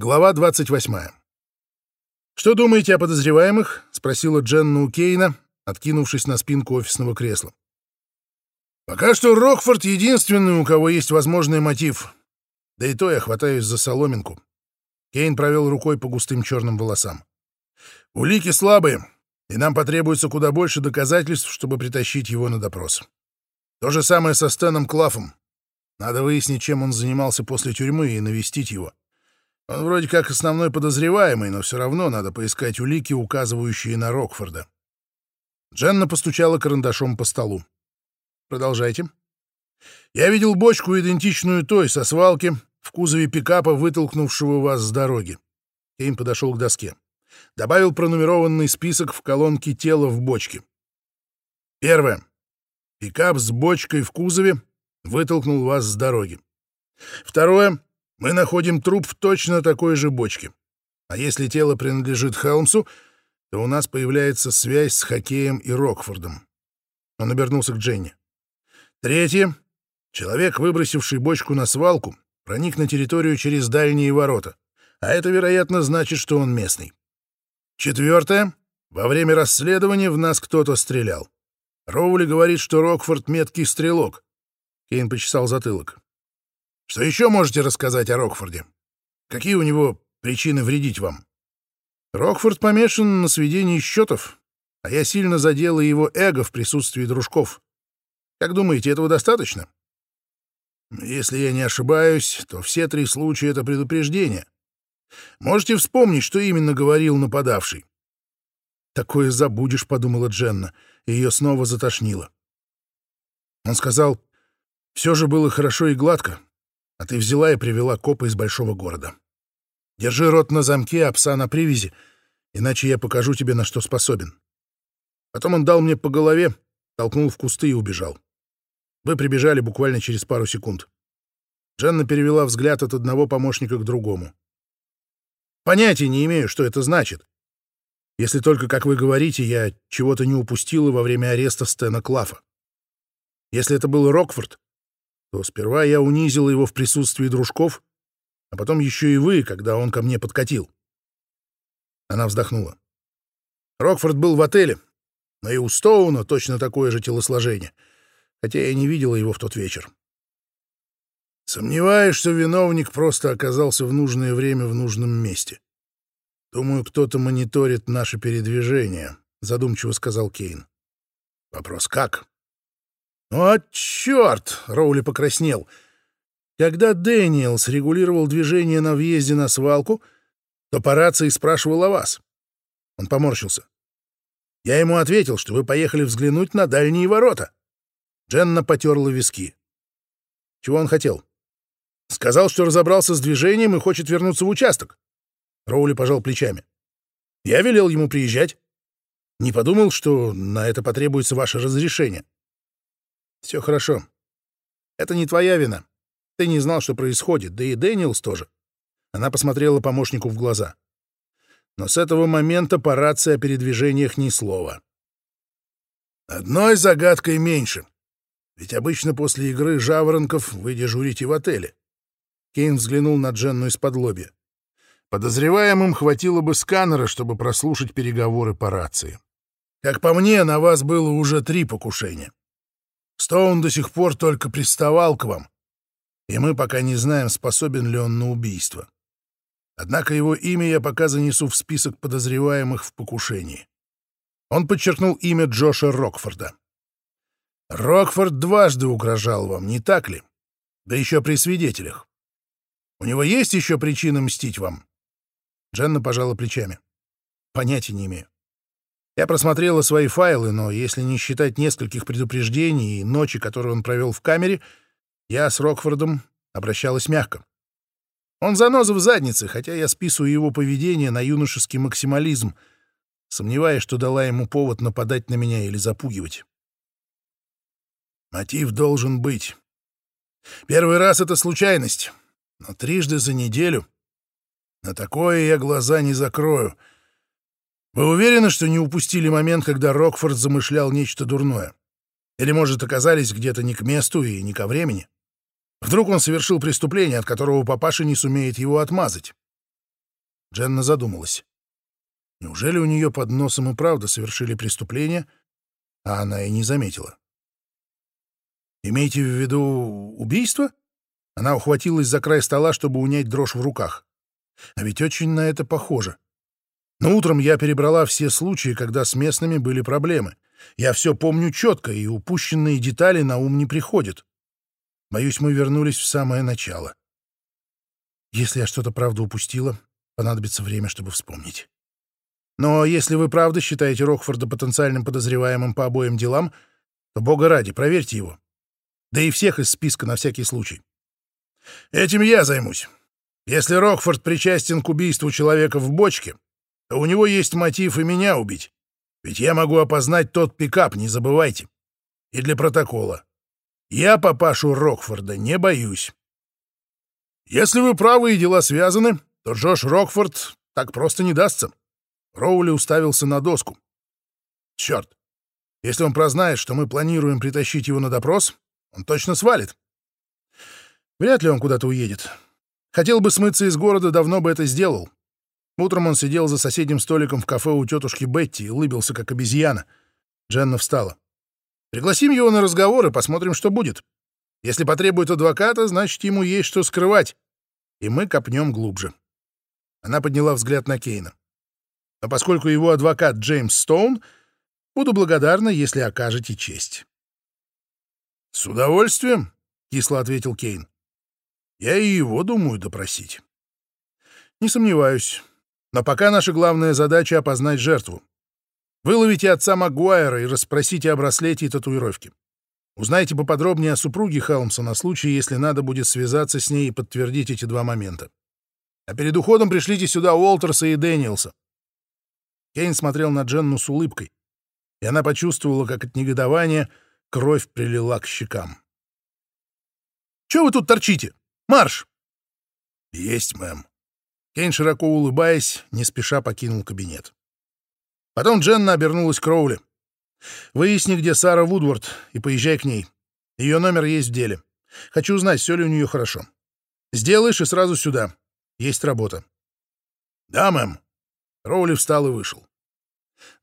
Глава 28. «Что думаете о подозреваемых?» — спросила Дженна у Кейна, откинувшись на спинку офисного кресла. «Пока что Рокфорд единственный, у кого есть возможный мотив. Да и то я хватаюсь за соломинку». Кейн провел рукой по густым черным волосам. «Улики слабые, и нам потребуется куда больше доказательств, чтобы притащить его на допрос. То же самое со Стэном Клафом. Надо выяснить, чем он занимался после тюрьмы, и навестить его. Он вроде как основной подозреваемый, но все равно надо поискать улики, указывающие на Рокфорда. Дженна постучала карандашом по столу. Продолжайте. Я видел бочку, идентичную той, со свалки, в кузове пикапа, вытолкнувшего вас с дороги. Кейн подошел к доске. Добавил пронумерованный список в колонке тела в бочке. Первое. Пикап с бочкой в кузове вытолкнул вас с дороги. Второе. Мы находим труп в точно такой же бочке. А если тело принадлежит Хелмсу, то у нас появляется связь с Хоккеем и Рокфордом. Он обернулся к Дженни. Третье. Человек, выбросивший бочку на свалку, проник на территорию через дальние ворота, а это, вероятно, значит, что он местный. Четвертое. Во время расследования в нас кто-то стрелял. Роули говорит, что Рокфорд — меткий стрелок. Кейн почесал затылок. Что еще можете рассказать о Рокфорде? Какие у него причины вредить вам? Рокфорд помешан на сведении счетов, а я сильно задела его эго в присутствии дружков. Как думаете, этого достаточно? Если я не ошибаюсь, то все три случая — это предупреждение. Можете вспомнить, что именно говорил нападавший? «Такое забудешь», — подумала Дженна, и ее снова затошнило. Он сказал, «Все же было хорошо и гладко, а ты взяла и привела копа из большого города. Держи рот на замке, а пса на привязи, иначе я покажу тебе, на что способен. Потом он дал мне по голове, толкнул в кусты и убежал. Вы прибежали буквально через пару секунд. Дженна перевела взгляд от одного помощника к другому. Понятия не имею, что это значит. Если только, как вы говорите, я чего-то не упустила во время ареста Стэна Клафа. Если это был Рокфорд, то сперва я унизил его в присутствии дружков, а потом еще и вы, когда он ко мне подкатил. Она вздохнула. Рокфорд был в отеле, но и у Стоуна точно такое же телосложение, хотя я не видела его в тот вечер. Сомневаюсь, что виновник просто оказался в нужное время в нужном месте. Думаю, кто-то мониторит наше передвижение, задумчиво сказал Кейн. Вопрос как? «О, черт!» — Роули покраснел. Когда Дэниел срегулировал движение на въезде на свалку, то по рации спрашивал о вас. Он поморщился. Я ему ответил, что вы поехали взглянуть на дальние ворота. Дженна потерла виски. Чего он хотел? Сказал, что разобрался с движением и хочет вернуться в участок. Роули пожал плечами. Я велел ему приезжать. Не подумал, что на это потребуется ваше разрешение. Все хорошо. Это не твоя вина. Ты не знал, что происходит, да и Дэниелс тоже. Она посмотрела помощнику в глаза. Но с этого момента по рации о передвижениях ни слова. Одной загадкой меньше. Ведь обычно после игры жаворонков вы дежурите в отеле. Кейн взглянул на Дженну из-под лобья. Подозреваемым хватило бы сканера, чтобы прослушать переговоры по рации. Как по мне, на вас было уже три покушения. Стоун до сих пор только приставал к вам, и мы пока не знаем, способен ли он на убийство. Однако его имя я пока занесу в список подозреваемых в покушении. Он подчеркнул имя Джоша Рокфорда. Рокфорд дважды угрожал вам, не так ли? Да еще при свидетелях. У него есть еще причина мстить вам? Дженна пожала плечами. Понятия не имею. Я просмотрела свои файлы, но если не считать нескольких предупреждений и ночи, которые он провел в камере, я с Рокфордом обращалась мягко. Он заноза в заднице, хотя я списываю его поведение на юношеский максимализм, сомневаясь, что дала ему повод нападать на меня или запугивать. Мотив должен быть. Первый раз — это случайность, но трижды за неделю. На такое я глаза не закрою — вы уверены, что не упустили момент, когда Рокфорд замышлял нечто дурное? Или, может, оказались где-то не к месту и не ко времени? Вдруг он совершил преступление, от которого папаша не сумеет его отмазать? Дженна задумалась. Неужели у нее под носом и правда совершили преступление, а она и не заметила? «Имеете в виду убийство?» Она ухватилась за край стола, чтобы унять дрожь в руках. А ведь очень на это похоже. Но утром я перебрала все случаи, когда с местными были проблемы. Я все помню четко, и упущенные детали на ум не приходят. Боюсь, мы вернулись в самое начало. Если я что-то правда упустила, понадобится время, чтобы вспомнить. Но если вы правда считаете Рокфорда потенциальным подозреваемым по обоим делам, то, бога ради, проверьте его. Да и всех из списка на всякий случай. Этим я займусь. Если Рокфорд причастен к убийству человека в бочке, то у него есть мотив и меня убить. Ведь я могу опознать тот пикап, не забывайте. И для протокола. Я папашу Рокфорда не боюсь. Если вы правы и дела связаны, то Джош Рокфорд так просто не дастся. Роули уставился на доску. Черт, если он прознает, что мы планируем притащить его на допрос, он точно свалит. Вряд ли он куда-то уедет. Хотел бы смыться из города, давно бы это сделал. Утром он сидел за соседним столиком в кафе у тетушки Бетти и улыбился, как обезьяна. Дженна встала. «Пригласим его на разговор и посмотрим, что будет. Если потребует адвоката, значит, ему есть что скрывать. И мы копнем глубже». Она подняла взгляд на Кейна. «Но поскольку его адвокат Джеймс Стоун, буду благодарна, если окажете честь». «С удовольствием», — кисло ответил Кейн. «Я и его думаю допросить». «Не сомневаюсь. Но пока наша главная задача — опознать жертву. Выловите отца Магуайра и расспросите о браслете и татуировке. Узнайте поподробнее о супруге Хелмса на случай, если надо будет связаться с ней и подтвердить эти два момента. А перед уходом пришлите сюда Уолтерса и Дэниелса. Кейн смотрел на Дженну с улыбкой, и она почувствовала, как от негодования кровь прилила к щекам. «Чего вы тут торчите? Марш!» «Есть, мэм», Кейн, широко улыбаясь, не спеша покинул кабинет. Потом Дженна обернулась к Роули. «Выясни, где Сара Вудворд, и поезжай к ней. Ее номер есть в деле. Хочу узнать, все ли у нее хорошо. Сделаешь и сразу сюда. Есть работа». «Да, мэм». Роули встал и вышел.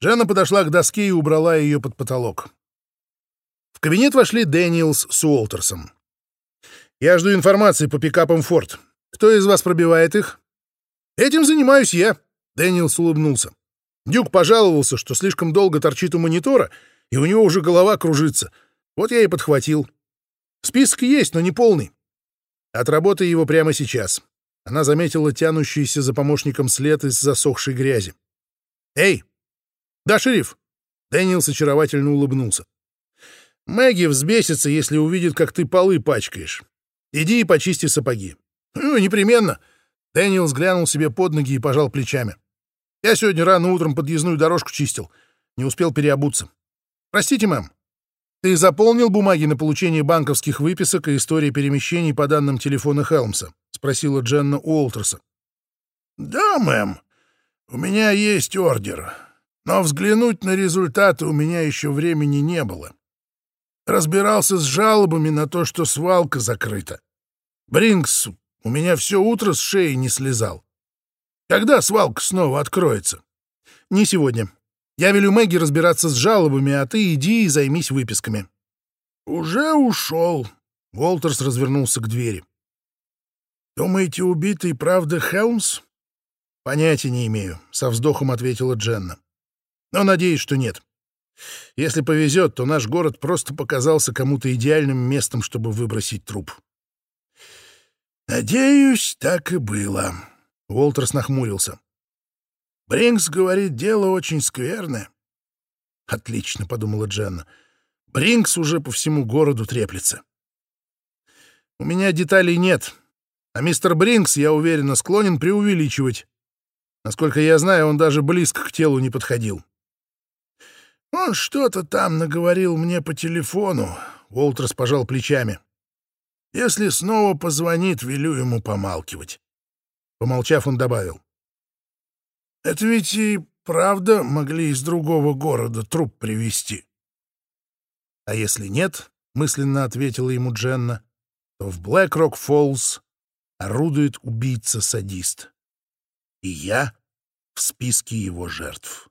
Дженна подошла к доске и убрала ее под потолок. В кабинет вошли Дэниелс с Уолтерсом. «Я жду информации по пикапам «Форд». Кто из вас пробивает их?» «Этим занимаюсь я», — Дэниелс улыбнулся. Дюк пожаловался, что слишком долго торчит у монитора, и у него уже голова кружится. Вот я и подхватил. Список есть, но не полный. Отработай его прямо сейчас. Она заметила тянущийся за помощником след из засохшей грязи. «Эй! Да, шериф!» Дэниелс очаровательно улыбнулся. «Мэгги взбесится, если увидит, как ты полы пачкаешь. Иди и почисти сапоги». «Ну, непременно!» Дэниелс взглянул себе под ноги и пожал плечами. «Я сегодня рано утром подъездную дорожку чистил. Не успел переобуться. Простите, мэм. Ты заполнил бумаги на получение банковских выписок и истории перемещений по данным телефона Хелмса?» — спросила Дженна Уолтерса. «Да, мэм. У меня есть ордер. Но взглянуть на результаты у меня еще времени не было. Разбирался с жалобами на то, что свалка закрыта. Бринкс у меня все утро с шеи не слезал. Когда свалка снова откроется? Не сегодня. Я велю Мэгги разбираться с жалобами, а ты иди и займись выписками. Уже ушел. Уолтерс развернулся к двери. Думаете, убитый правда Хелмс? Понятия не имею, со вздохом ответила Дженна. Но надеюсь, что нет. Если повезет, то наш город просто показался кому-то идеальным местом, чтобы выбросить труп. «Надеюсь, так и было», — Уолтерс нахмурился. «Бринкс говорит, дело очень скверное». «Отлично», — подумала Дженна. «Бринкс уже по всему городу треплется». «У меня деталей нет, а мистер Бринкс, я уверена, склонен преувеличивать. Насколько я знаю, он даже близко к телу не подходил». «Он что-то там наговорил мне по телефону», — Уолтерс пожал плечами. Если снова позвонит, велю ему помалкивать. Помолчав, он добавил. Это ведь и правда могли из другого города труп привезти. А если нет, мысленно ответила ему Дженна, то в Блэк-Рок-Фоллс орудует убийца-садист. и я в списке его жертв.